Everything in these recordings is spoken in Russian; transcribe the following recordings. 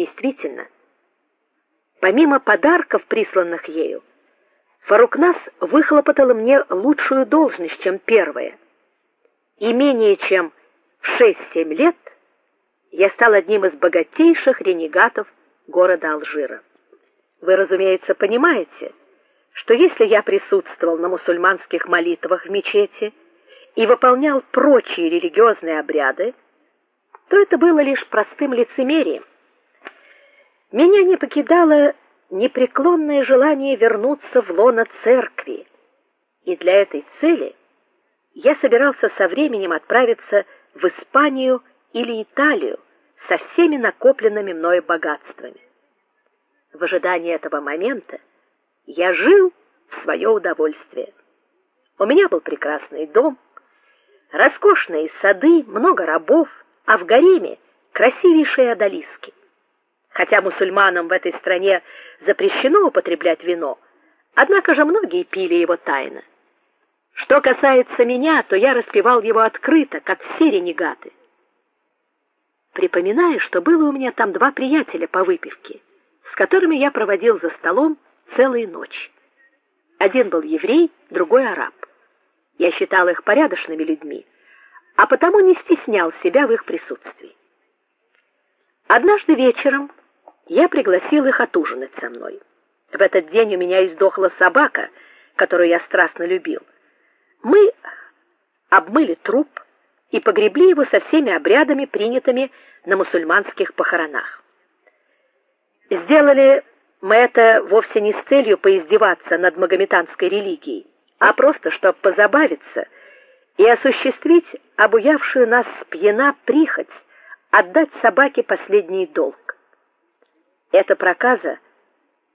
Действительно, помимо подарков, присланных ею, Фарукнас выхлопотала мне лучшую должность, чем первая. И менее чем в 6-7 лет я стал одним из богатейших ренегатов города Алжира. Вы, разумеется, понимаете, что если я присутствовал на мусульманских молитвах в мечети и выполнял прочие религиозные обряды, то это было лишь простым лицемерием. Меня не покидало непреклонное желание вернуться в лоно церкви. И для этой цели я собирался со временем отправиться в Испанию или Италию со всеми накопленными мною богатствами. В ожидании этого момента я жил в свое удовольствие. У меня был прекрасный дом, роскошные сады, много рабов, а в гареме красивейшие одолиски. Хотя мусульманам в этой стране запрещено употреблять вино, однако же многие пили его тайно. Что касается меня, то я распивал его открыто, как все ренегаты. Припоминаю, что было у меня там два приятеля по выпивке, с которыми я проводил за столом целые ночи. Один был еврей, другой араб. Я считал их порядочными людьми, а потому не стеснял себя в их присутствии. Однажды вечером я пригласил их отужинать со мной. В этот день у меня издохла собака, которую я страстно любил. Мы обмыли труп и погребли его со всеми обрядами, принятыми на мусульманских похоронах. Сделали мы это вовсе не с целью поиздеваться над магометанской религией, а просто чтобы позабавиться и осуществить обуявшую нас пьяна прихоть отдать собаке последний долг. Эта проказа,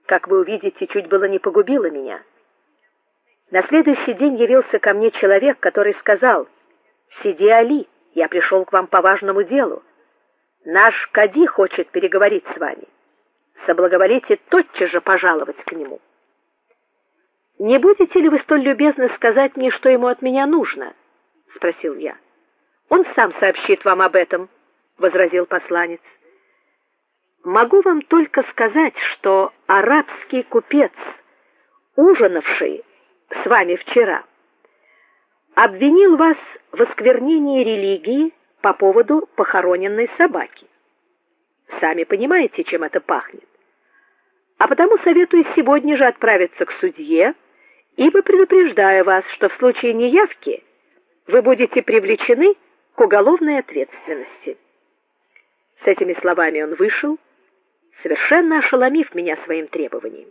как вы увидите, чуть было не погубила меня. На следующий день явился ко мне человек, который сказал: "Сиди, Али, я пришел к вам по важному делу. Наш кади хочет переговорить с вами. Соблаговолите тотчас же пожаловать к нему". Не будете ли вы столь любезны сказать мне, что ему от меня нужно? спросил я. Он сам сообщит вам об этом, возразил посланец. Могу вам только сказать, что арабский купец, ужинавший с вами вчера, обвинил вас в осквернении религии по поводу похороненной собаки. Сами понимаете, чем это пахнет. А потому советую сегодня же отправиться к судье, ибо предупреждаю вас, что в случае неявки вы будете привлечены к уголовной ответственности. С этими словами он вышел, совершенно ошеломив меня своим требованием.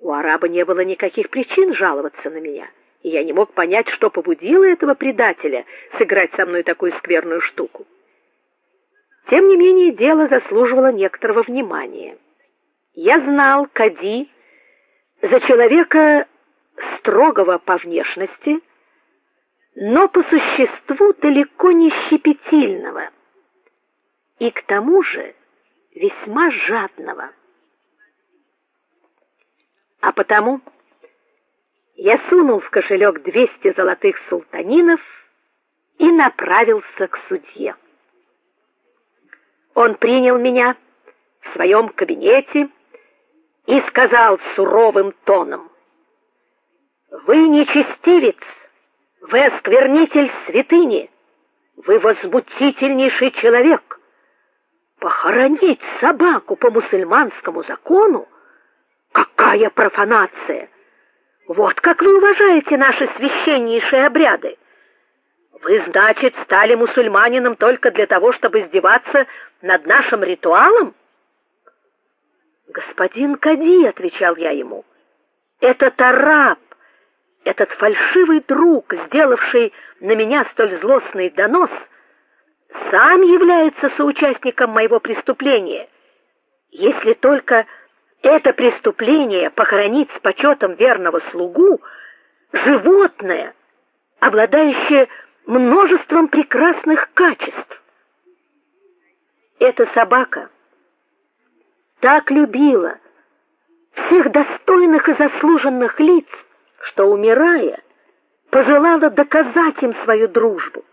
У араба не было никаких причин жаловаться на меня, и я не мог понять, что побудило этого предателя сыграть со мной такую скверную штуку. Тем не менее, дело заслуживало некоторого внимания. Я знал Кади за человека строгого по внешности, но по существу далеко не щепетильного. И к тому же весьма жадного. А потому я сунул в кошелек 200 золотых султанинов и направился к судье. Он принял меня в своем кабинете и сказал суровым тоном: "Вы нечестивец, вы осквернитель святыни, вы возмутительнейший человек. Похоронить собаку по мусульманскому закону? Какая профанация! Вот как вы уважаете наши священнейшие обряды. Вы, значит, стали мусульманином только для того, чтобы издеваться над нашим ритуалом? Господин Кади, отвечал я ему. Этот араб, этот фальшивый друг, сделавший на меня столь злостный донос, сам является соучастником моего преступления. Если только это преступление похоронить с почетом верного слугу, животное, обладающее множеством прекрасных качеств. Эта собака так любила всех достойных и заслуженных лиц, что умирая, пожелала доказать им свою дружбу.